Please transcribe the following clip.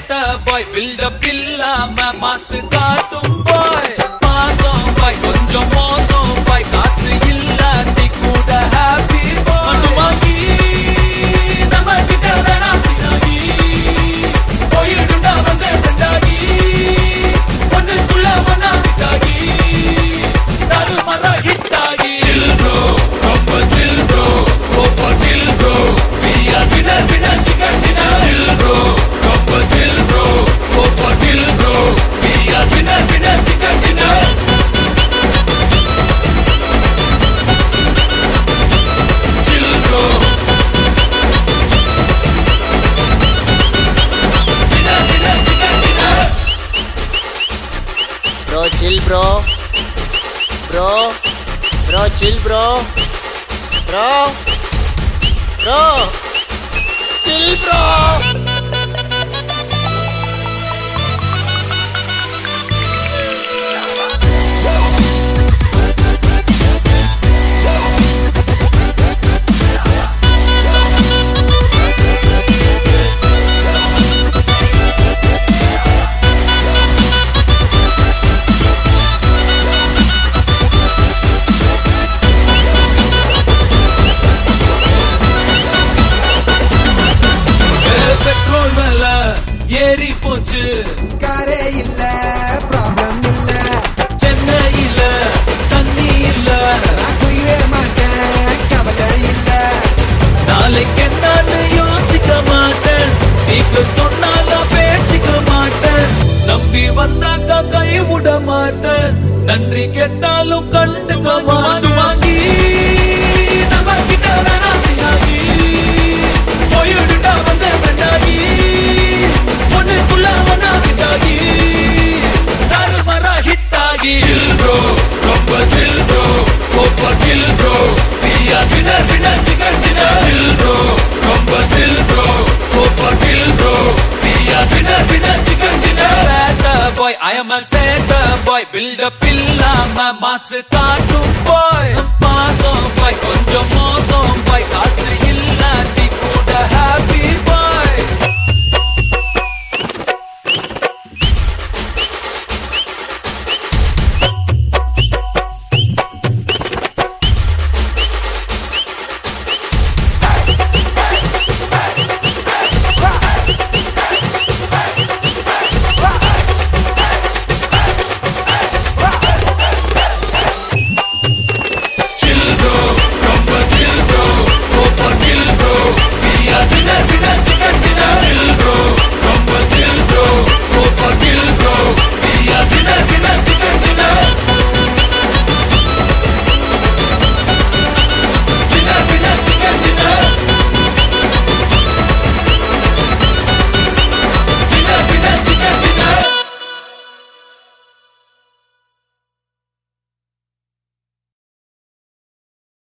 சேட்டா பாய் பில்டப் இல்லாம மாசு காட்டும் பாய் Bro, chill, bro. Bro, bro, chill, bro. Bro, bro, chill, bro. நம்பி வந்தாக்கா கை விட மாட்டேன் நன்றி கேட்டாலும் கண்டுக்க வாங்கி நம்ம கிட்ட வேணா சினாகி போயிடுண்டா வந்த ரெண்டாகி ஒண்ணுக்குள்ள ஒன்னா விட்டாகி தருமரா ஹிட் ஆகி chill bro ரொம்ப go for kill bro we are winner winner chicken dinner chill bro ரொம்ப for kill bro we are winner winner chicken dinner setter boy I am a setter boy build up இல்லாம மாசு காட்டும் boy மாசம் boy கொஞ்சம்